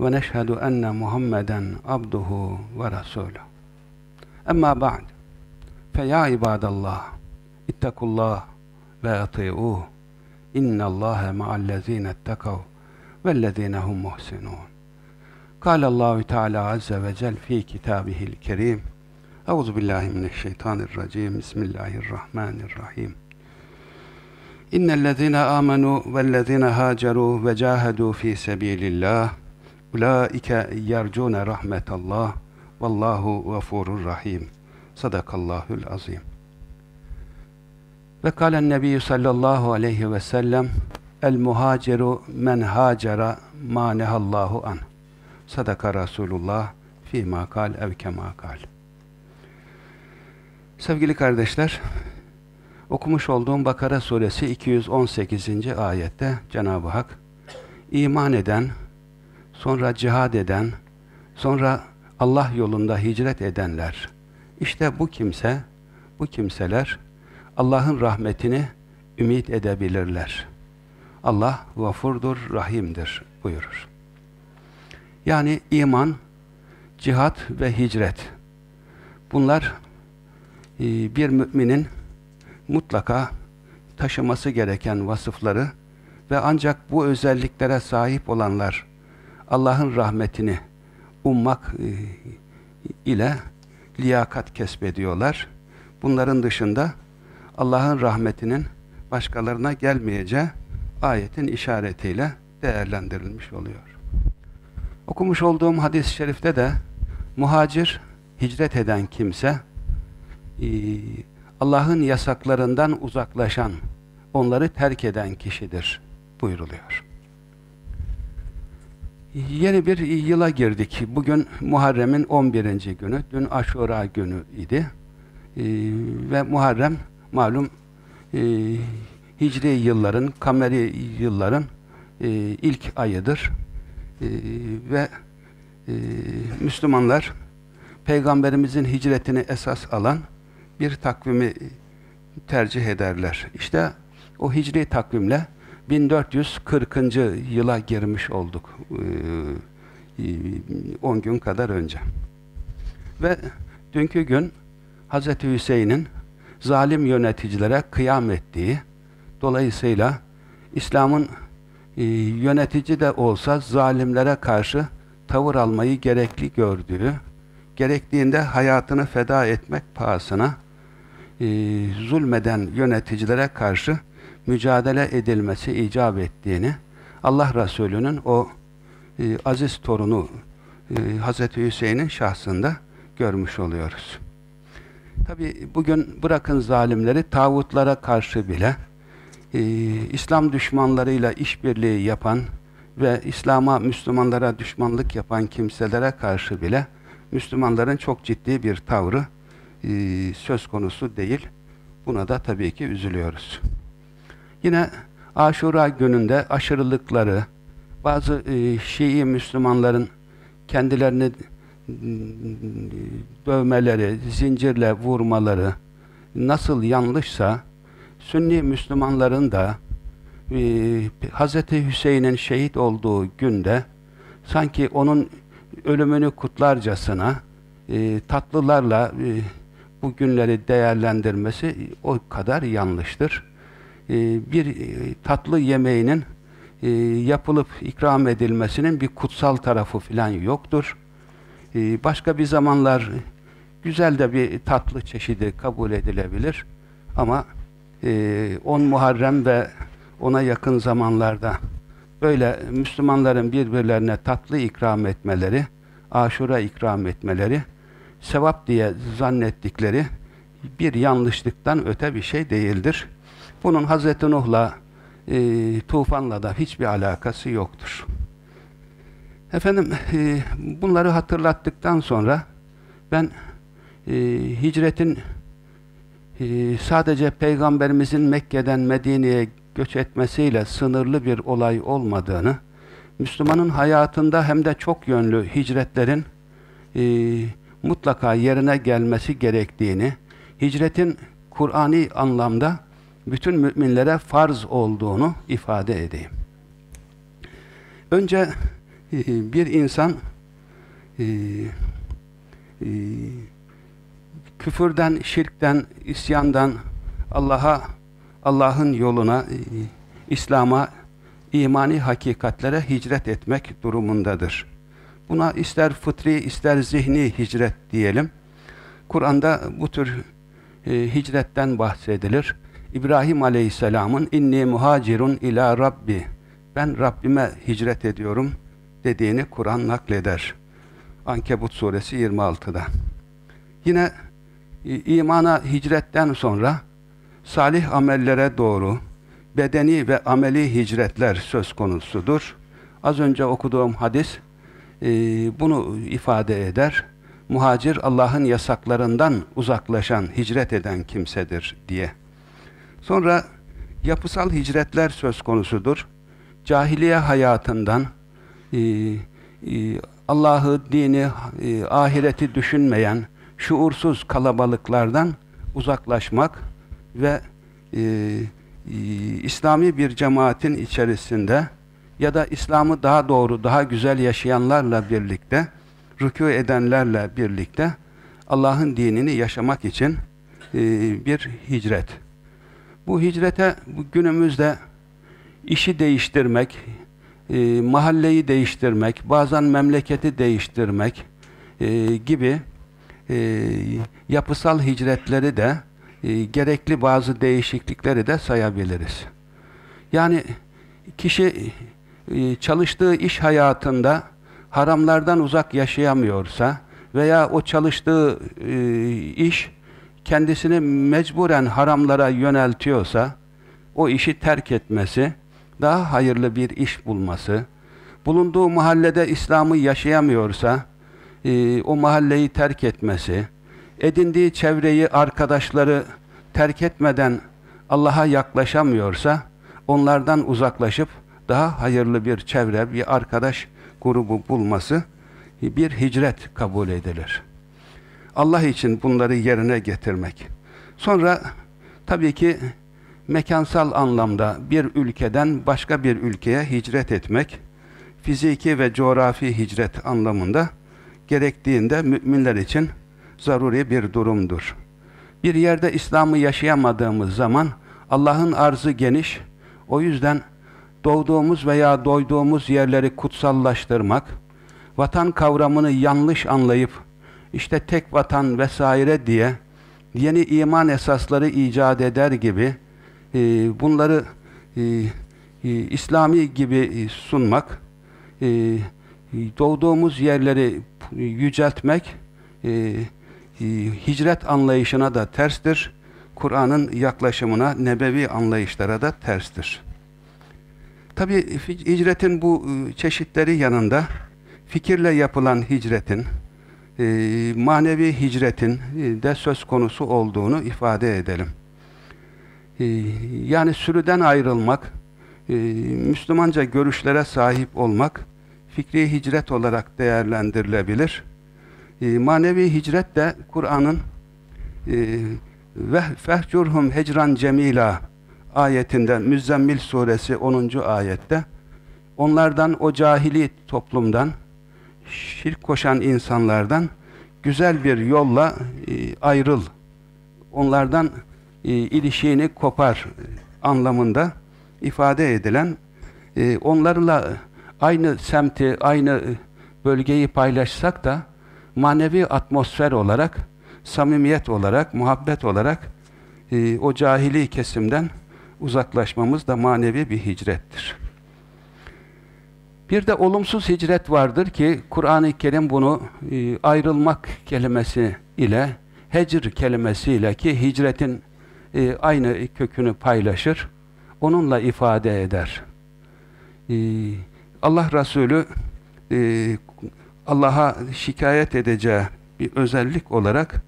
ونشهد أن محمدا عبده ورسوله. أما بعد فيا عباد الله اتقوا الله وأطيعوه إن الله مع الذين اتقوا والذين هم محسنون. قال الله تعالى عز وجل في كتابه الكريم أعوذ بالله من الشيطان الرجيم بسم الله الرحمن الرحيم. إن الذين آمنوا والذين هاجروا وجاهدوا في سبيل الله Ulaike yercune rahmetallah vallahu gafurur rahim. Sadakallahul azim. Ve kalen nebiyyü sallallahu aleyhi ve sellem El muhaciru men hacera ma nehallahu an. Sadaka Resulullah fi makal ev kemakal. Sevgili kardeşler, okumuş olduğum Bakara suresi 218. ayette Cenab-ı Hak iman eden, sonra cihad eden, sonra Allah yolunda hicret edenler. İşte bu kimse, bu kimseler Allah'ın rahmetini ümit edebilirler. Allah gafurdur, rahimdir buyurur. Yani iman, cihat ve hicret. Bunlar e, bir müminin mutlaka taşıması gereken vasıfları ve ancak bu özelliklere sahip olanlar Allah'ın rahmetini ummak e, ile liyakat kesbediyorlar. Bunların dışında Allah'ın rahmetinin başkalarına gelmeyeceği ayetin işaretiyle değerlendirilmiş oluyor. Okumuş olduğum hadis-i şerifte de muhacir, hicret eden kimse e, Allah'ın yasaklarından uzaklaşan, onları terk eden kişidir buyuruluyor. Yeni bir yıla girdik. Bugün Muharrem'in 11. günü. Dün Aşura günü idi. Ee, ve Muharrem malum e, Hicri yılların, kameri yılların e, ilk ayıdır. E, ve e, Müslümanlar Peygamberimizin hicretini esas alan bir takvimi tercih ederler. İşte o hicri takvimle 1440. yıla girmiş olduk. 10 ee, gün kadar önce. Ve dünkü gün Hz. Hüseyin'in zalim yöneticilere kıyam ettiği, dolayısıyla İslam'ın e, yönetici de olsa zalimlere karşı tavır almayı gerekli gördüğü, gerektiğinde hayatını feda etmek pahasına e, zulmeden yöneticilere karşı mücadele edilmesi icap ettiğini Allah Resulü'nün o e, aziz torunu e, Hz. Hüseyin'in şahsında görmüş oluyoruz. Tabi bugün bırakın zalimleri tağutlara karşı bile e, İslam düşmanlarıyla işbirliği yapan ve İslam'a, Müslümanlara düşmanlık yapan kimselere karşı bile Müslümanların çok ciddi bir tavrı e, söz konusu değil. Buna da tabii ki üzülüyoruz. Yine Aşura gününde aşırılıkları, bazı e, Şii Müslümanların kendilerini dövmeleri, zincirle vurmaları nasıl yanlışsa Sünni Müslümanların da e, Hz. Hüseyin'in şehit olduğu günde sanki onun ölümünü kutlarcasına e, tatlılarla e, bu günleri değerlendirmesi o kadar yanlıştır. E, bir e, tatlı yemeğinin e, yapılıp ikram edilmesinin bir kutsal tarafı falan yoktur. Başka bir zamanlar güzel de bir tatlı çeşidi kabul edilebilir. Ama 10 Muharrem ve ona yakın zamanlarda böyle Müslümanların birbirlerine tatlı ikram etmeleri, aşura ikram etmeleri, sevap diye zannettikleri bir yanlışlıktan öte bir şey değildir. Bunun Hz. Nuh'la e, tufanla da hiçbir alakası yoktur. Efendim e, bunları hatırlattıktan sonra Ben e, hicretin e, sadece Peygamberimizin Mekke'den Medine'ye göç etmesiyle sınırlı bir olay olmadığını, Müslümanın hayatında hem de çok yönlü hicretlerin e, mutlaka yerine gelmesi gerektiğini, hicretin Kur'ani anlamda bütün müminlere farz olduğunu ifade edeyim. Önce e, bir insan e, e, küfürden, şirkten, isyandan Allah'a, Allah'ın yoluna, İslam'a, imani hakikatlere hicret etmek durumundadır. Buna ister fıtri, ister zihni hicret diyelim. Kur'an'da bu tür hicretten bahsedilir. İbrahim Aleyhisselam'ın inni muhacirun ila Rabbi ben Rabbime hicret ediyorum dediğini Kur'an nakleder. Ankebut suresi 26'da. Yine imana hicretten sonra salih amellere doğru bedeni ve ameli hicretler söz konusudur. Az önce okuduğum hadis e, bunu ifade eder. Muhacir Allah'ın yasaklarından uzaklaşan, hicret eden kimsedir diye. Sonra yapısal hicretler söz konusudur. Cahiliye hayatından e, e, Allah'ı, dini, e, ahireti düşünmeyen, şuursuz kalabalıklardan uzaklaşmak ve e, e, İslami bir cemaatin içerisinde ya da İslam'ı daha doğru, daha güzel yaşayanlarla birlikte, rükû edenlerle birlikte Allah'ın dinini yaşamak için e, bir hicret. Bu hicrete günümüzde işi değiştirmek, e, mahalleyi değiştirmek, bazen memleketi değiştirmek e, gibi e, yapısal hicretleri de e, gerekli bazı değişiklikleri de sayabiliriz. Yani kişi e, çalıştığı iş hayatında haramlardan uzak yaşayamıyorsa veya o çalıştığı e, iş kendisini mecburen haramlara yöneltiyorsa o işi terk etmesi, daha hayırlı bir iş bulması, bulunduğu mahallede İslam'ı yaşayamıyorsa e, o mahalleyi terk etmesi, edindiği çevreyi, arkadaşları terk etmeden Allah'a yaklaşamıyorsa onlardan uzaklaşıp daha hayırlı bir çevre, bir arkadaş grubu bulması bir hicret kabul edilir. Allah için bunları yerine getirmek. Sonra tabii ki mekansal anlamda bir ülkeden başka bir ülkeye hicret etmek, fiziki ve coğrafi hicret anlamında gerektiğinde müminler için zaruri bir durumdur. Bir yerde İslam'ı yaşayamadığımız zaman Allah'ın arzı geniş, o yüzden doğduğumuz veya doyduğumuz yerleri kutsallaştırmak, vatan kavramını yanlış anlayıp, işte tek vatan vesaire diye yeni iman esasları icat eder gibi e, bunları e, e, İslami gibi sunmak, e, doğduğumuz yerleri yüceltmek e, e, hicret anlayışına da terstir. Kur'an'ın yaklaşımına, nebevi anlayışlara da terstir. Tabi hicretin bu e, çeşitleri yanında fikirle yapılan hicretin, e, manevi hicretin e, de söz konusu olduğunu ifade edelim. E, yani sürüden ayrılmak, e, Müslümanca görüşlere sahip olmak, fikri hicret olarak değerlendirilebilir. E, manevi hicret de Kur'an'ın e, ve hecran cemila ayetinde Müzzemmil suresi 10. ayette onlardan o cahili toplumdan şirk koşan insanlardan güzel bir yolla e, ayrıl. Onlardan e, ilişiğini kopar anlamında ifade edilen e, onlarla aynı semti, aynı bölgeyi paylaşsak da manevi atmosfer olarak, samimiyet olarak, muhabbet olarak e, o cahili kesimden uzaklaşmamız da manevi bir hicrettir. Bir de olumsuz hicret vardır ki Kur'an-ı Kerim bunu e, ayrılmak kelimesi ile hecr kelimesiyle ki hicretin e, aynı kökünü paylaşır. Onunla ifade eder. E, Allah Resulü Allah'a şikayet edeceği bir özellik olarak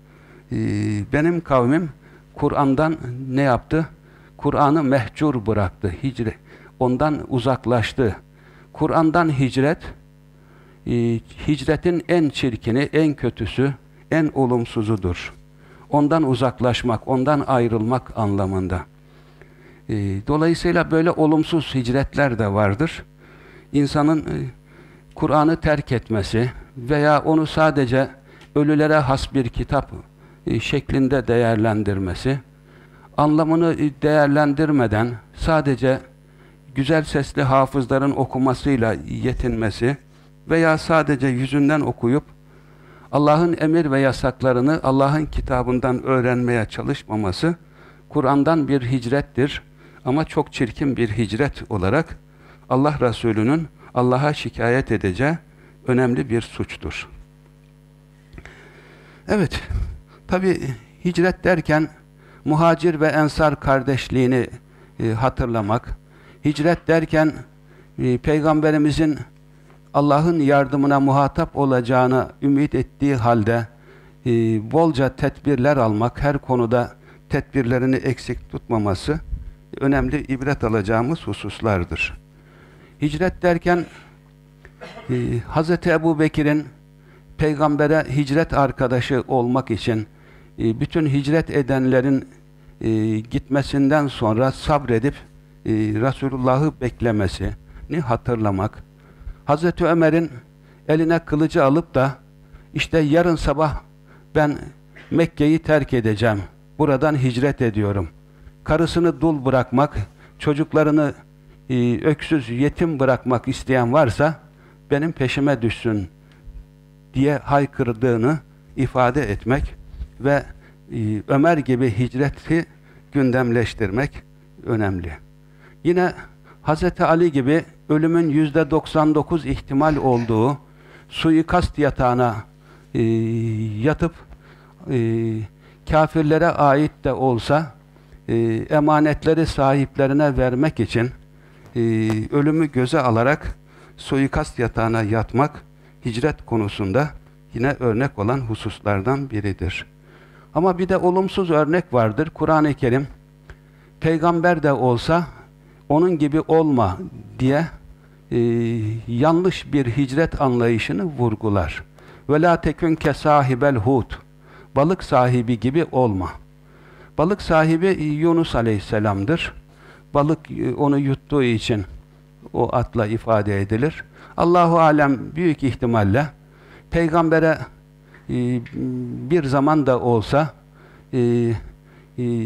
benim kavmim Kur'an'dan ne yaptı? Kur'an'ı mehcur bıraktı. Hicre, ondan uzaklaştı. Kur'an'dan hicret, e, hicretin en çirkini, en kötüsü, en olumsuzudur. Ondan uzaklaşmak, ondan ayrılmak anlamında. E, dolayısıyla böyle olumsuz hicretler de vardır. İnsanın e, Kur'an'ı terk etmesi veya onu sadece ölülere has bir kitap şeklinde değerlendirmesi, anlamını değerlendirmeden sadece güzel sesli hafızların okumasıyla yetinmesi veya sadece yüzünden okuyup Allah'ın emir ve yasaklarını Allah'ın kitabından öğrenmeye çalışmaması Kur'an'dan bir hicrettir ama çok çirkin bir hicret olarak Allah Resulü'nün Allah'a şikayet edeceği önemli bir suçtur. Evet, tabi hicret derken muhacir ve ensar kardeşliğini e, hatırlamak, hicret derken e, Peygamberimizin Allah'ın yardımına muhatap olacağını ümit ettiği halde e, bolca tedbirler almak, her konuda tedbirlerini eksik tutmaması önemli ibret alacağımız hususlardır. Hicret derken e, Hz. Ebu Bekir'in peygambere hicret arkadaşı olmak için e, bütün hicret edenlerin e, gitmesinden sonra sabredip e, Resulullah'ı beklemesini hatırlamak. Hazreti Ömer'in eline kılıcı alıp da işte yarın sabah ben Mekke'yi terk edeceğim. Buradan hicret ediyorum. Karısını dul bırakmak, çocuklarını e, öksüz, yetim bırakmak isteyen varsa benim peşime düşsün diye haykırdığını ifade etmek ve e, Ömer gibi hicreti gündemleştirmek önemli. Yine Hz. Ali gibi ölümün yüzde 99 ihtimal olduğu suikast yatağına e, yatıp e, kafirlere ait de olsa e, emanetleri sahiplerine vermek için e, ölümü göze alarak suikast yatağına yatmak hicret konusunda yine örnek olan hususlardan biridir. Ama bir de olumsuz örnek vardır. Kur'an-ı Kerim peygamber de olsa onun gibi olma diye e, yanlış bir hicret anlayışını vurgular. Ve la tekün ke sahibel hut. Balık sahibi gibi olma. Balık sahibi Yunus Aleyhisselam'dır. Balık e, onu yuttuğu için o atla ifade edilir. Allahu alem büyük ihtimalle peygambere e, bir zaman da olsa e,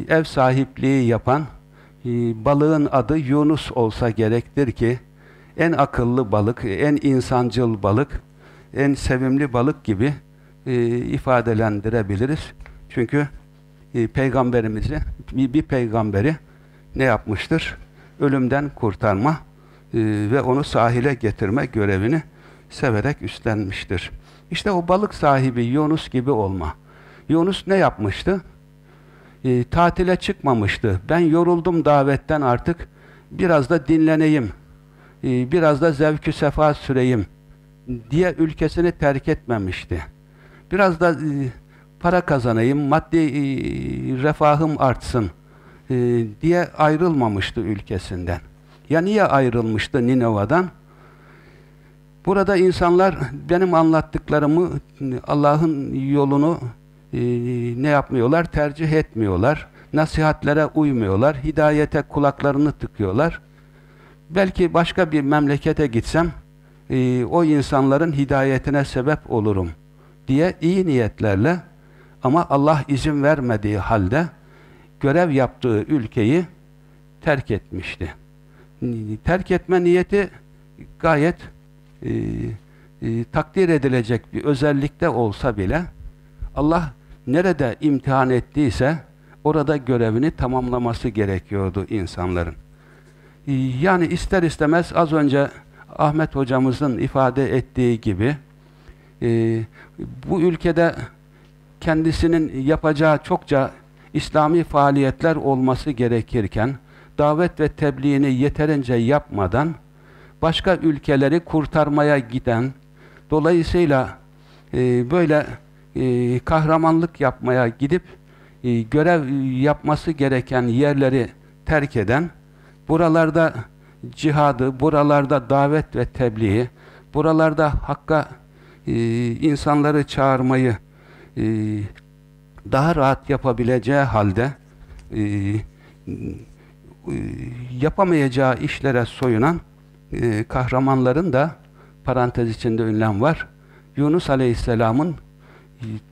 ev sahipliği yapan balığın adı Yunus olsa gerektir ki en akıllı balık, en insancıl balık, en sevimli balık gibi ifadelendirebiliriz. Çünkü peygamberimizi, bir peygamberi ne yapmıştır? Ölümden kurtarma e, ve onu sahile getirme görevini severek üstlenmiştir. İşte o balık sahibi Yunus gibi olma. Yunus ne yapmıştı? E, tatile çıkmamıştı. Ben yoruldum davetten artık biraz da dinleneyim. E, biraz da zevkü sefa süreyim diye ülkesini terk etmemişti. Biraz da e, para kazanayım, maddi e, refahım artsın e, diye ayrılmamıştı ülkesinden. Ya niye ayrılmıştı Ninova'dan? Burada insanlar benim anlattıklarımı Allah'ın yolunu e, ne yapmıyorlar? Tercih etmiyorlar. Nasihatlere uymuyorlar. Hidayete kulaklarını tıkıyorlar. Belki başka bir memlekete gitsem e, o insanların hidayetine sebep olurum diye iyi niyetlerle ama Allah izin vermediği halde görev yaptığı ülkeyi terk etmişti. Terk etme niyeti gayet e, e, takdir edilecek bir özellikte olsa bile Allah nerede imtihan ettiyse orada görevini tamamlaması gerekiyordu insanların. Yani ister istemez az önce Ahmet hocamızın ifade ettiği gibi e, bu ülkede kendisinin yapacağı çokça İslami faaliyetler olması gerekirken davet ve tebliğini yeterince yapmadan başka ülkeleri kurtarmaya giden dolayısıyla e, böyle e, kahramanlık yapmaya gidip e, görev yapması gereken yerleri terk eden, buralarda cihadı, buralarda davet ve tebliği, buralarda hakka e, insanları çağırmayı e, daha rahat yapabileceği halde e, e, yapamayacağı işlere soyunan e, kahramanların da parantez içinde ünlem var. Yunus Aleyhisselam'ın e,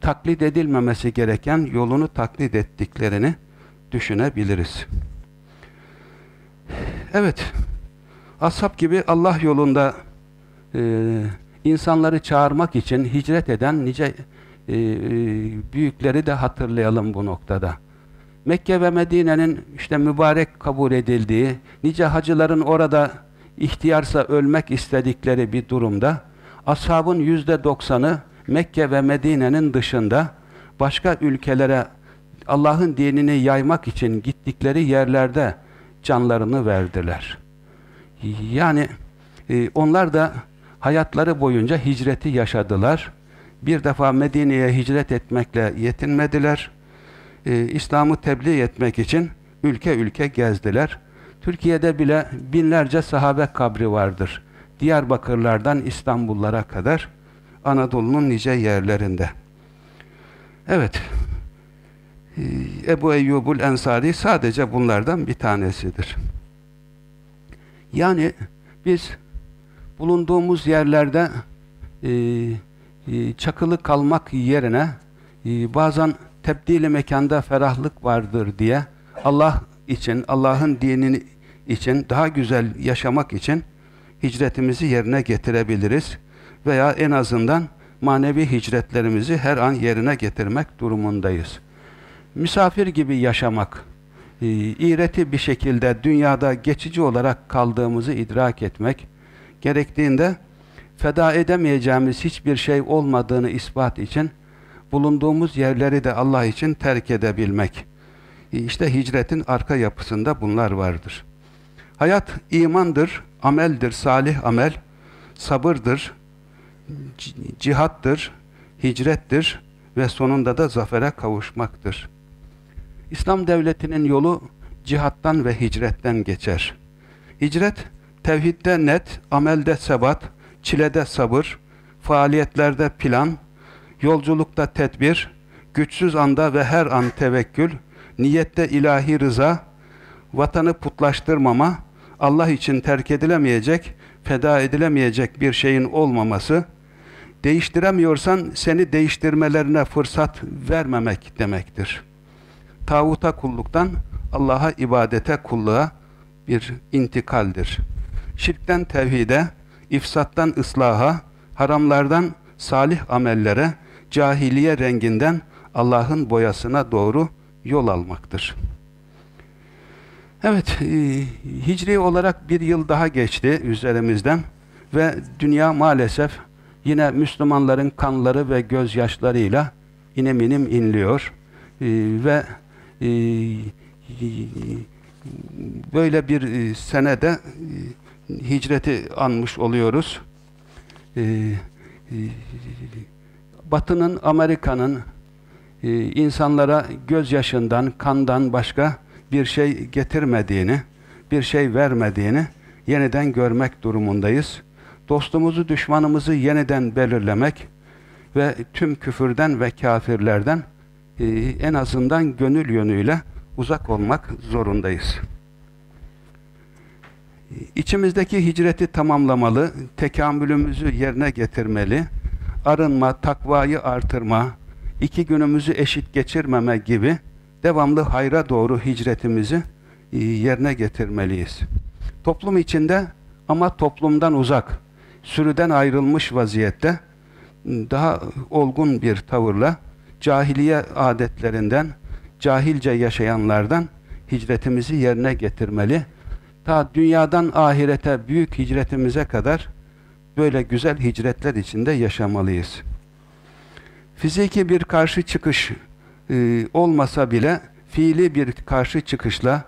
taklit edilmemesi gereken yolunu taklit ettiklerini düşünebiliriz. Evet, ashab gibi Allah yolunda e, insanları çağırmak için hicret eden nice e, büyükleri de hatırlayalım bu noktada. Mekke ve Medine'nin işte mübarek kabul edildiği, nice hacıların orada ihtiyarsa ölmek istedikleri bir durumda, ashabın yüzde doksanı Mekke ve Medine'nin dışında başka ülkelere Allah'ın dinini yaymak için gittikleri yerlerde canlarını verdiler. Yani e, onlar da hayatları boyunca hicreti yaşadılar. Bir defa Medine'ye hicret etmekle yetinmediler. E, İslam'ı tebliğ etmek için ülke ülke gezdiler. Türkiye'de bile binlerce sahabe kabri vardır. Diyarbakırlardan İstanbullara kadar Anadolu'nun nice yerlerinde. Evet, e, Ebu Eyyubul Ensari sadece bunlardan bir tanesidir. Yani biz bulunduğumuz yerlerde e, e, çakılı kalmak yerine e, bazen tebdili mekanda ferahlık vardır diye Allah için, Allah'ın dinini için, daha güzel yaşamak için hicretimizi yerine getirebiliriz. Veya en azından manevi hicretlerimizi her an yerine getirmek durumundayız. Misafir gibi yaşamak, e, iğreti bir şekilde dünyada geçici olarak kaldığımızı idrak etmek, gerektiğinde feda edemeyeceğimiz hiçbir şey olmadığını ispat için bulunduğumuz yerleri de Allah için terk edebilmek. E, işte hicretin arka yapısında bunlar vardır. Hayat imandır, ameldir, salih amel, sabırdır, cihattır, hicrettir ve sonunda da zafere kavuşmaktır. İslam devletinin yolu cihattan ve hicretten geçer. Hicret, tevhidde net, amelde sebat, çilede sabır, faaliyetlerde plan, yolculukta tedbir, güçsüz anda ve her an tevekkül, niyette ilahi rıza, vatanı putlaştırmama, Allah için terk edilemeyecek, feda edilemeyecek bir şeyin olmaması, değiştiremiyorsan seni değiştirmelerine fırsat vermemek demektir. Tağuta kulluktan Allah'a ibadete kulluğa bir intikaldir. Şirkten tevhide, ifsattan ıslaha, haramlardan salih amellere, cahiliye renginden Allah'ın boyasına doğru yol almaktır. Evet, e, hicri olarak bir yıl daha geçti üzerimizden ve dünya maalesef yine Müslümanların kanları ve gözyaşlarıyla inim inim inliyor e, ve e, böyle bir e, senede e, hicreti anmış oluyoruz. E, e, Batı'nın, Amerika'nın e, insanlara gözyaşından, kandan başka bir şey getirmediğini, bir şey vermediğini yeniden görmek durumundayız. Dostumuzu, düşmanımızı yeniden belirlemek ve tüm küfürden ve kafirlerden e, en azından gönül yönüyle uzak olmak zorundayız. İçimizdeki hicreti tamamlamalı, tekamülümüzü yerine getirmeli, arınma, takvayı artırma, iki günümüzü eşit geçirmeme gibi devamlı hayra doğru hicretimizi e, yerine getirmeliyiz. Toplum içinde ama toplumdan uzak, sürüden ayrılmış vaziyette daha olgun bir tavırla cahiliye adetlerinden, cahilce yaşayanlardan hicretimizi yerine getirmeli. Ta dünyadan ahirete büyük hicretimize kadar böyle güzel hicretler içinde yaşamalıyız. Fiziki bir karşı çıkış e, olmasa bile fiili bir karşı çıkışla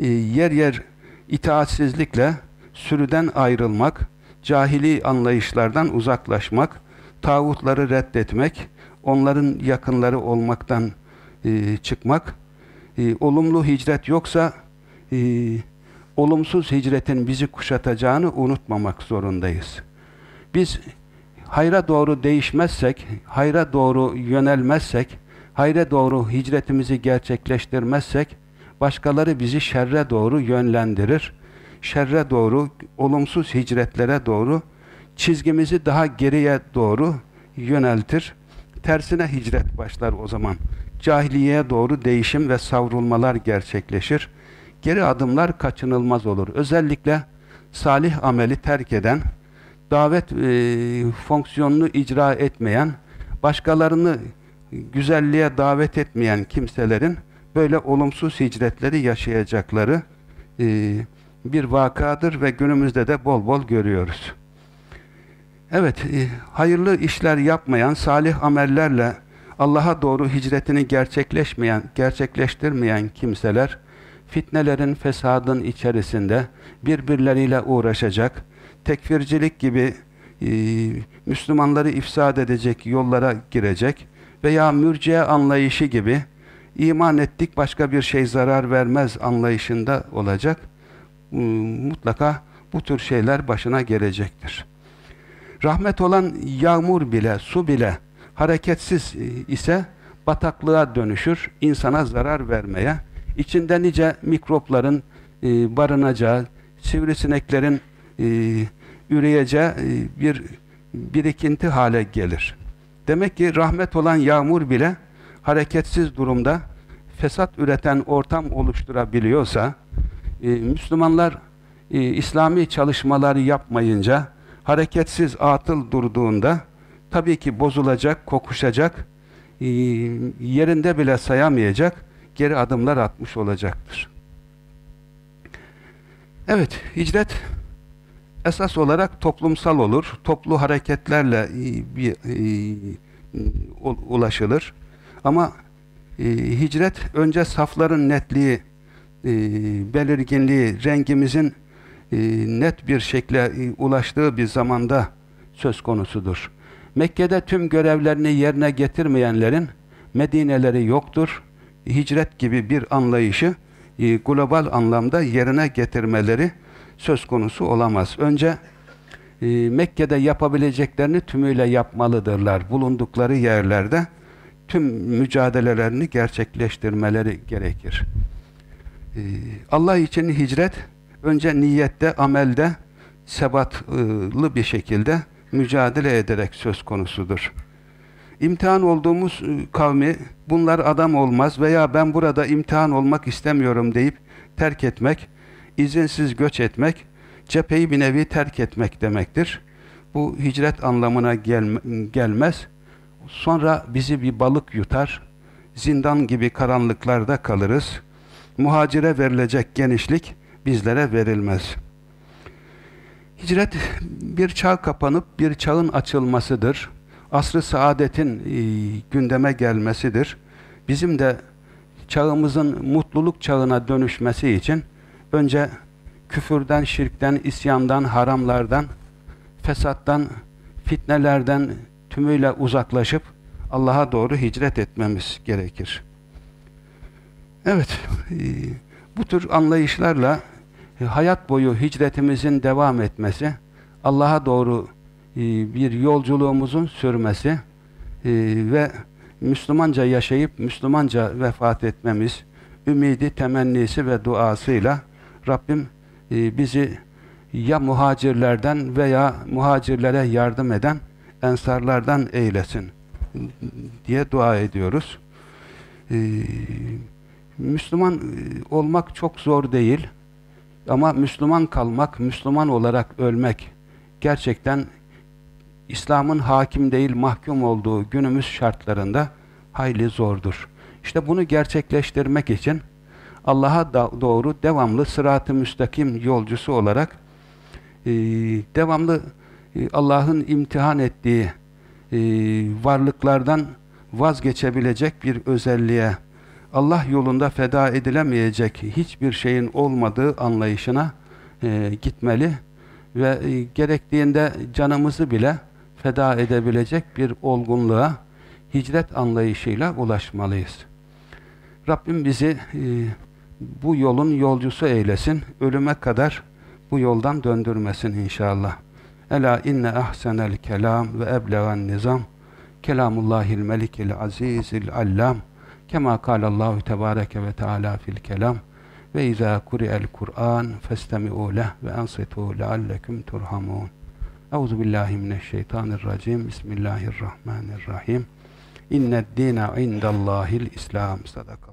e, yer yer itaatsizlikle sürüden ayrılmak, cahili anlayışlardan uzaklaşmak, tağutları reddetmek, onların yakınları olmaktan e, çıkmak, e, olumlu hicret yoksa e, olumsuz hicretin bizi kuşatacağını unutmamak zorundayız. Biz hayra doğru değişmezsek, hayra doğru yönelmezsek, hayra doğru hicretimizi gerçekleştirmezsek, başkaları bizi şerre doğru yönlendirir. Şerre doğru, olumsuz hicretlere doğru, çizgimizi daha geriye doğru yöneltir. Tersine hicret başlar o zaman. Cahiliyeye doğru değişim ve savrulmalar gerçekleşir. Geri adımlar kaçınılmaz olur. Özellikle salih ameli terk eden, davet e, fonksiyonunu icra etmeyen, başkalarını güzelliğe davet etmeyen kimselerin böyle olumsuz hicretleri yaşayacakları e, bir vakadır ve günümüzde de bol bol görüyoruz. Evet, e, hayırlı işler yapmayan, salih amellerle Allah'a doğru hicretini gerçekleşmeyen, gerçekleştirmeyen kimseler fitnelerin, fesadın içerisinde birbirleriyle uğraşacak, tekfircilik gibi e, Müslümanları ifsad edecek yollara girecek veya mürciye anlayışı gibi iman ettik başka bir şey zarar vermez anlayışında olacak. E, mutlaka bu tür şeyler başına gelecektir. Rahmet olan yağmur bile, su bile hareketsiz ise bataklığa dönüşür, insana zarar vermeye, içinde nice mikropların e, barınacağı, sivrisineklerin e, üreyeceği e, bir birikinti hale gelir. Demek ki rahmet olan yağmur bile hareketsiz durumda fesat üreten ortam oluşturabiliyorsa, e, Müslümanlar e, İslami çalışmaları yapmayınca, hareketsiz atıl durduğunda, tabii ki bozulacak, kokuşacak, e, yerinde bile sayamayacak, geri adımlar atmış olacaktır. Evet, hicret esas olarak toplumsal olur. Toplu hareketlerle e, bir e, ulaşılır. Ama e, hicret önce safların netliği, belirginliği, rengimizin net bir şekle ulaştığı bir zamanda söz konusudur. Mekke'de tüm görevlerini yerine getirmeyenlerin Medineleri yoktur. Hicret gibi bir anlayışı global anlamda yerine getirmeleri söz konusu olamaz. Önce e, Mekke'de yapabileceklerini tümüyle yapmalıdırlar. Bulundukları yerlerde tüm mücadelelerini gerçekleştirmeleri gerekir. E, Allah için hicret önce niyette, amelde sebatlı bir şekilde mücadele ederek söz konusudur. İmtihan olduğumuz e, kavmi bunlar adam olmaz veya ben burada imtihan olmak istemiyorum deyip terk etmek izinsiz göç etmek, cepheyi bir nevi terk etmek demektir. Bu hicret anlamına gel gelmez. Sonra bizi bir balık yutar, zindan gibi karanlıklarda kalırız. Muhacire verilecek genişlik bizlere verilmez. Hicret bir çağ kapanıp bir çağın açılmasıdır. Asrı saadetin e, gündeme gelmesidir. Bizim de çağımızın mutluluk çağına dönüşmesi için önce küfürden, şirkten, isyandan, haramlardan, fesattan, fitnelerden tümüyle uzaklaşıp Allah'a doğru hicret etmemiz gerekir. Evet, e, bu tür anlayışlarla e, hayat boyu hicretimizin devam etmesi, Allah'a doğru e, bir yolculuğumuzun sürmesi ve Müslümanca yaşayıp Müslümanca vefat etmemiz, ümidi, temennisi ve duasıyla Rabbim e, bizi ya muhacirlerden veya muhacirlere yardım eden ensarlardan eylesin diye dua ediyoruz. E, Müslüman e, olmak çok zor değil ama Müslüman kalmak, Müslüman olarak ölmek gerçekten İslam'ın hakim değil mahkum olduğu günümüz şartlarında hayli zordur. İşte bunu gerçekleştirmek için Allah'a doğru devamlı sırat-ı müstakim yolcusu olarak e, devamlı e, Allah'ın imtihan ettiği e, varlıklardan vazgeçebilecek bir özelliğe Allah yolunda feda edilemeyecek hiçbir şeyin olmadığı anlayışına e, gitmeli ve e, gerektiğinde canımızı bile feda edebilecek bir olgunluğa hicret anlayışıyla ulaşmalıyız. Rabbim bizi e, bu yolun yolcusu eylesin. Ölüme kadar bu yoldan döndürmesin inşallah. Ela inne ahsenel kelam ve eblegan nizam kelamullahil melikil azizil allam kema kalallahu tebareke ve teala fil kelam ve izâ kuri'el Kur'an festemi'û leh ve ansitû leallekum turhamun. Euzu billahi mineşşeytanirracim. Bismillahirrahmanirrahim. İnned dîne indallâhil İslam. Sadakal